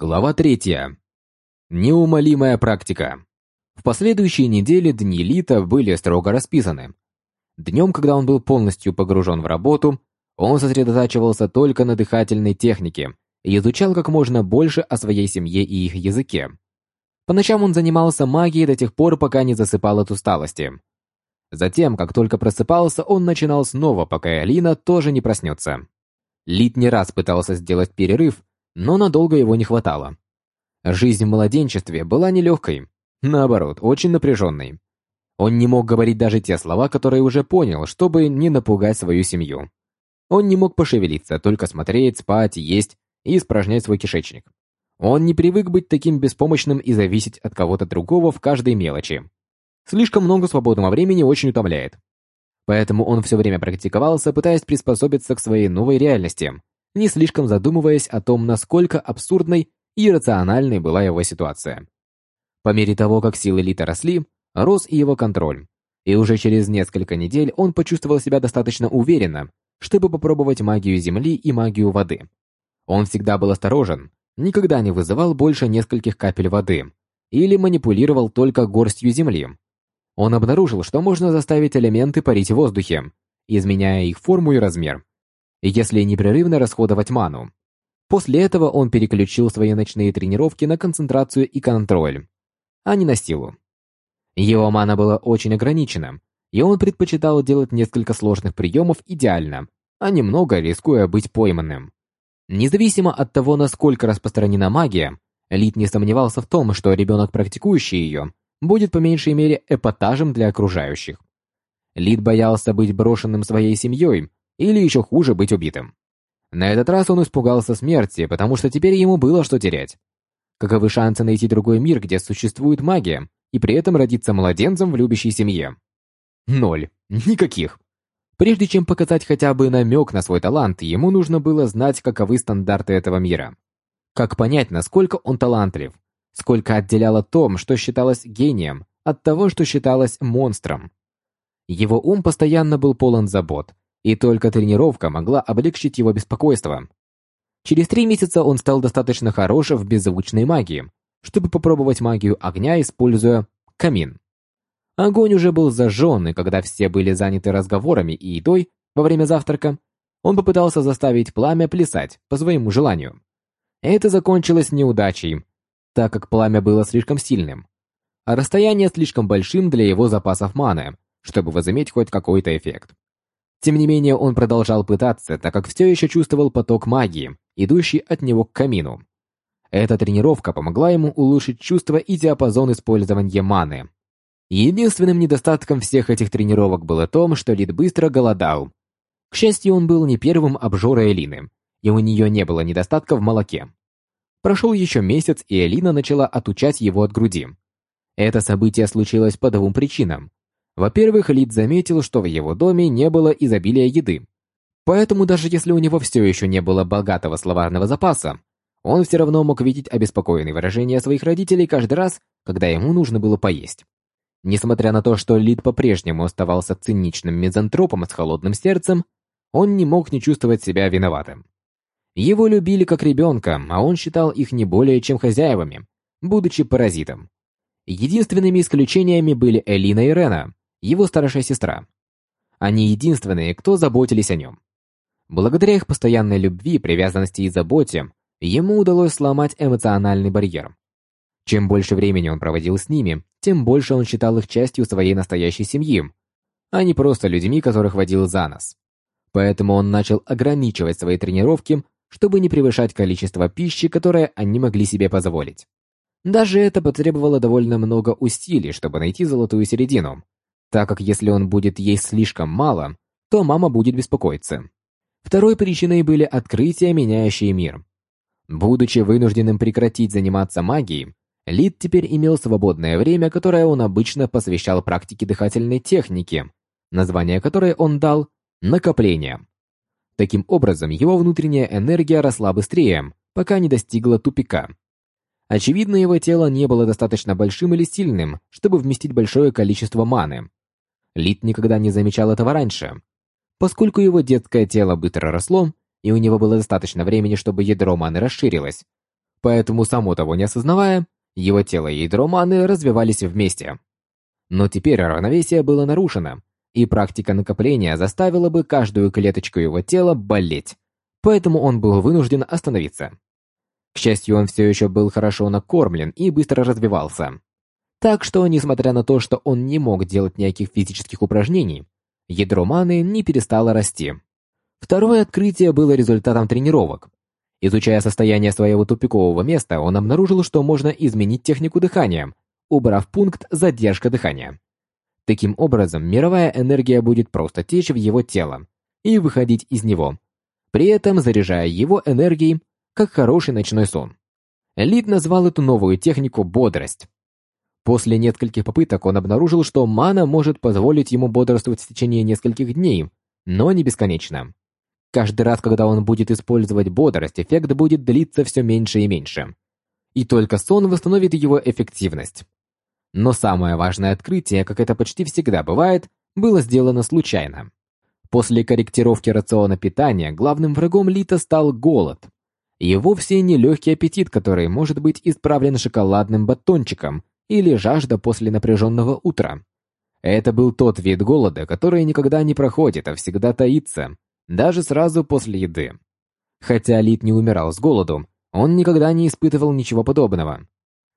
Глава третья. Неумолимая практика. В последующие недели дни Лита были строго расписаны. Днем, когда он был полностью погружен в работу, он сосредотачивался только на дыхательной технике и изучал как можно больше о своей семье и их языке. По ночам он занимался магией до тех пор, пока не засыпал от усталости. Затем, как только просыпался, он начинал снова, пока Алина тоже не проснется. Лит не раз пытался сделать перерыв, но надолго его не хватало. Жизнь в младенчестве была нелегкой, наоборот, очень напряженной. Он не мог говорить даже те слова, которые уже понял, чтобы не напугать свою семью. Он не мог пошевелиться, только смотреть, спать, есть и испражнять свой кишечник. Он не привык быть таким беспомощным и зависеть от кого-то другого в каждой мелочи. Слишком много свободного времени очень утомляет. Поэтому он все время практиковался, пытаясь приспособиться к своей новой реальности, не слишком задумываясь о том, насколько абсурдной и иррациональной была его ситуация. По мере того, как силы Лита росли, рос и его контроль, и уже через несколько недель он почувствовал себя достаточно уверенно, чтобы попробовать магию земли и магию воды. Он всегда был осторожен, никогда не вызывал больше нескольких капель воды или манипулировал только горстью земли. Он обнаружил, что можно заставить элементы парить в воздухе, изменяя их форму и размер, если непрерывно расходовать ману. После этого он переключил свои ночные тренировки на концентрацию и контроль, а не на силу. Его мана была очень ограничена, и он предпочитал делать несколько сложных приемов идеально, а немного рискуя быть пойманным. Независимо от того, насколько распространена магия, Лид не сомневался в том, что ребенок, практикующий ее, будет по меньшей мере эпатажем для окружающих. Лид боялся быть брошенным своей семьей, или еще хуже быть убитым. На этот раз он испугался смерти, потому что теперь ему было что терять. Каковы шансы найти другой мир, где существует магия, и при этом родиться младенцем в любящей семье? Ноль. Никаких. Прежде чем показать хотя бы намек на свой талант, ему нужно было знать, каковы стандарты этого мира. Как понять, насколько он талантлив, сколько отделяло том, что считалось гением, от того, что считалось монстром. Его ум постоянно был полон забот, и только тренировка могла облегчить его беспокойство. Через три месяца он стал достаточно хорош в беззвучной магии, чтобы попробовать магию огня, используя камин. Огонь уже был зажжен, и когда все были заняты разговорами и едой во время завтрака, он попытался заставить пламя плясать по своему желанию. Это закончилось неудачей, так как пламя было слишком сильным, а расстояние слишком большим для его запасов маны, чтобы возыметь хоть какой-то эффект. Тем не менее, он продолжал пытаться, так как все еще чувствовал поток магии, идущий от него к камину. Эта тренировка помогла ему улучшить чувство и диапазон использования маны. Единственным недостатком всех этих тренировок было то, что Лид быстро голодал. К счастью, он был не первым обжорой Элины, и у нее не было недостатка в молоке. Прошел еще месяц, и Элина начала отучать его от груди. Это событие случилось по двум причинам. Во-первых, Лид заметил, что в его доме не было изобилия еды. Поэтому даже если у него все еще не было богатого словарного запаса, он все равно мог видеть обеспокоенные выражения своих родителей каждый раз, когда ему нужно было поесть. Несмотря на то, что Лид по-прежнему оставался циничным мизантропом с холодным сердцем, он не мог не чувствовать себя виноватым. Его любили как ребенка, а он считал их не более чем хозяевами, будучи паразитом. Единственными исключениями были Элина и Рена, его старшая сестра. Они единственные, кто заботились о нем. Благодаря их постоянной любви, привязанности и заботе, ему удалось сломать эмоциональный барьер. Чем больше времени он проводил с ними, тем больше он считал их частью своей настоящей семьи, а не просто людьми, которых водил за нос. Поэтому он начал ограничивать свои тренировки, чтобы не превышать количество пищи, которое они могли себе позволить. Даже это потребовало довольно много усилий, чтобы найти золотую середину, так как если он будет есть слишком мало, то мама будет беспокоиться. Второй причиной были открытия, меняющие мир. Будучи вынужденным прекратить заниматься магией, Лид теперь имел свободное время, которое он обычно посвящал практике дыхательной техники, название которой он дал «накопление». Таким образом, его внутренняя энергия росла быстрее, пока не достигла тупика. Очевидно, его тело не было достаточно большим или сильным, чтобы вместить большое количество маны. Лид никогда не замечал этого раньше. Поскольку его детское тело быстро росло, и у него было достаточно времени, чтобы ядро маны расширилось, Поэтому, само того не осознавая, его тело и ядро маны развивались вместе. Но теперь равновесие было нарушено, и практика накопления заставила бы каждую клеточку его тела болеть, поэтому он был вынужден остановиться. К счастью, он все еще был хорошо накормлен и быстро развивался. Так что, несмотря на то, что он не мог делать никаких физических упражнений, ядро маны не перестало расти. Второе открытие было результатом тренировок. Изучая состояние своего тупикового места, он обнаружил, что можно изменить технику дыхания, убрав пункт «задержка дыхания». Таким образом, мировая энергия будет просто течь в его тело и выходить из него, при этом заряжая его энергией, как хороший ночной сон. Лид назвал эту новую технику «бодрость». После нескольких попыток он обнаружил, что мана может позволить ему бодрствовать в течение нескольких дней, но не бесконечно. Каждый раз, когда он будет использовать бодрость, эффект будет длиться все меньше и меньше. И только сон восстановит его эффективность. Но самое важное открытие, как это почти всегда бывает, было сделано случайно. После корректировки рациона питания главным врагом Лита стал голод. И вовсе не легкий аппетит, который может быть исправлен шоколадным батончиком или жажда после напряженного утра. Это был тот вид голода, который никогда не проходит, а всегда таится, даже сразу после еды. Хотя Лит не умирал с голоду, он никогда не испытывал ничего подобного.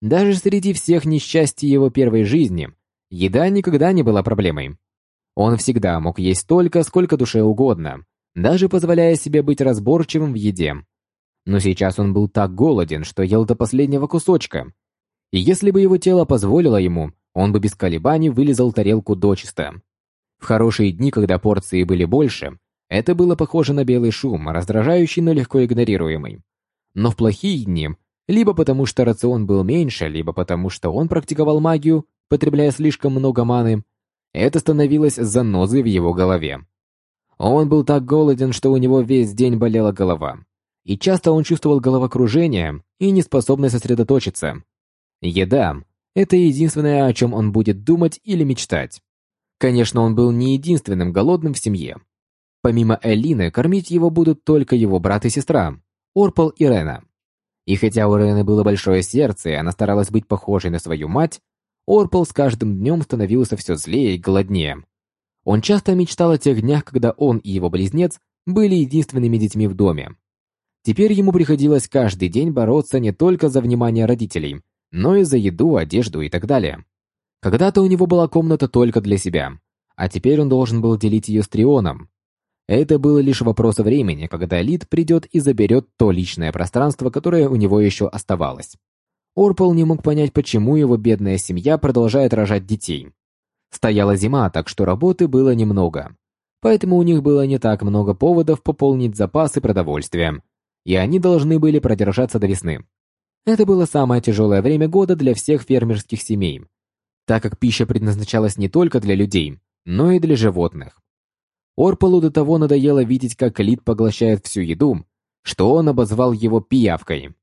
Даже среди всех несчастий его первой жизни, еда никогда не была проблемой. Он всегда мог есть столько, сколько душе угодно, даже позволяя себе быть разборчивым в еде. Но сейчас он был так голоден, что ел до последнего кусочка. И если бы его тело позволило ему, он бы без колебаний вылезал тарелку дочисто. В хорошие дни, когда порции были больше, это было похоже на белый шум, раздражающий, но легко игнорируемый. Но в плохие дни либо потому, что рацион был меньше, либо потому, что он практиковал магию, потребляя слишком много маны, это становилось занозой в его голове. Он был так голоден, что у него весь день болела голова. И часто он чувствовал головокружение и неспособность сосредоточиться. Еда – это единственное, о чем он будет думать или мечтать. Конечно, он был не единственным голодным в семье. Помимо Элины, кормить его будут только его брат и сестра, Орпал и Рена. И хотя у Рены было большое сердце, и она старалась быть похожей на свою мать, Орпл с каждым днем становился все злее и голоднее. Он часто мечтал о тех днях, когда он и его близнец были единственными детьми в доме. Теперь ему приходилось каждый день бороться не только за внимание родителей, но и за еду, одежду и так далее. Когда-то у него была комната только для себя, а теперь он должен был делить ее с Трионом, это было лишь вопрос времени, когда Лид придет и заберет то личное пространство, которое у него еще оставалось. Орпол не мог понять, почему его бедная семья продолжает рожать детей. Стояла зима, так что работы было немного. Поэтому у них было не так много поводов пополнить запасы продовольствия, и они должны были продержаться до весны. Это было самое тяжелое время года для всех фермерских семей, так как пища предназначалась не только для людей, но и для животных. Орполу до того надоело видеть, как Лид поглощает всю еду, что он обозвал его пиявкой.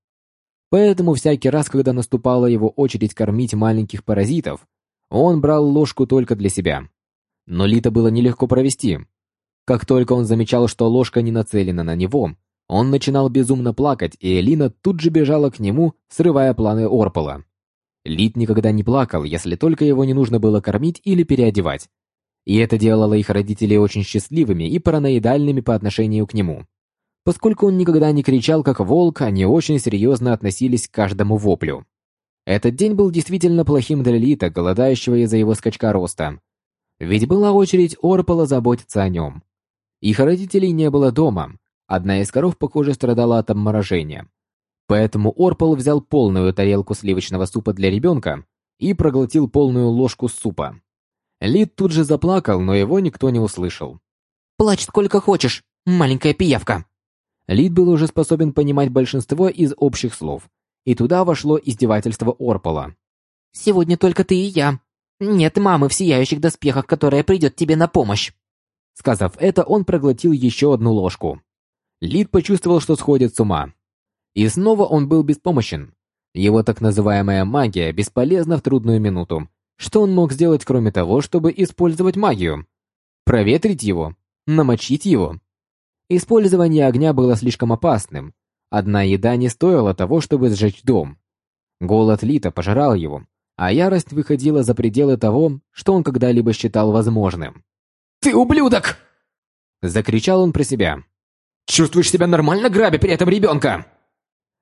Поэтому всякий раз, когда наступала его очередь кормить маленьких паразитов, он брал ложку только для себя. Но Лита было нелегко провести. Как только он замечал, что ложка не нацелена на него, он начинал безумно плакать, и Элина тут же бежала к нему, срывая планы Орпола. Лид никогда не плакал, если только его не нужно было кормить или переодевать. И это делало их родителей очень счастливыми и параноидальными по отношению к нему. Поскольку он никогда не кричал как волк, они очень серьезно относились к каждому воплю. Этот день был действительно плохим для Лита, голодающего из-за его скачка роста. Ведь была очередь Орпола заботиться о нем. Их родителей не было дома. Одна из коров, похоже, страдала от обморожения. Поэтому Орпол взял полную тарелку сливочного супа для ребенка и проглотил полную ложку супа. Лид тут же заплакал, но его никто не услышал. «Плачь сколько хочешь, маленькая пиявка!» Лид был уже способен понимать большинство из общих слов, и туда вошло издевательство Орпола. «Сегодня только ты и я. Нет мамы в сияющих доспехах, которая придет тебе на помощь!» Сказав это, он проглотил еще одну ложку. Лид почувствовал, что сходит с ума. И снова он был беспомощен. Его так называемая магия бесполезна в трудную минуту, что он мог сделать, кроме того, чтобы использовать магию? Проветрить его? Намочить его? Использование огня было слишком опасным, Одна еда не стоила того, чтобы сжечь дом. Голод Лита пожирал его, а ярость выходила за пределы того, что он когда-либо считал возможным. «Ты ублюдок!» Закричал он про себя. «Чувствуешь себя нормально, грабя при этом ребенка?»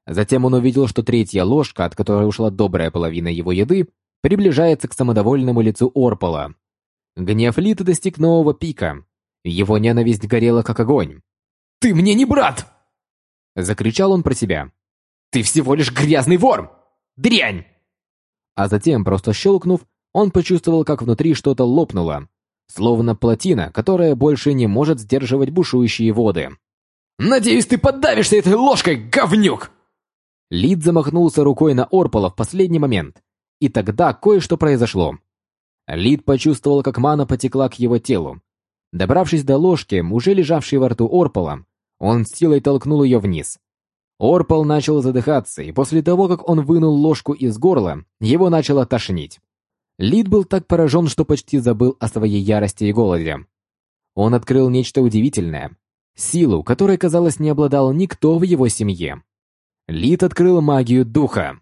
Затем он увидел, что третья ложка, от которой ушла добрая половина его еды, приближается к самодовольному лицу Орпола. Гнев Лита достиг нового пика. Его ненависть горела как огонь. «Ты мне не брат!» Закричал он про себя. «Ты всего лишь грязный вор! Дрянь!» А затем, просто щелкнув, он почувствовал, как внутри что-то лопнуло, словно плотина, которая больше не может сдерживать бушующие воды. «Надеюсь, ты поддавишься этой ложкой, говнюк!» Лид замахнулся рукой на Орпола в последний момент, и тогда кое-что произошло. Лид почувствовал, как мана потекла к его телу. Добравшись до ложки, уже лежавшей во рту Орпола, он с силой толкнул ее вниз. Орпол начал задыхаться, и после того, как он вынул ложку из горла, его начало тошнить. Лид был так поражен, что почти забыл о своей ярости и голоде. Он открыл нечто удивительное. Силу, которой, казалось, не обладал никто в его семье. Лид открыл магию духа.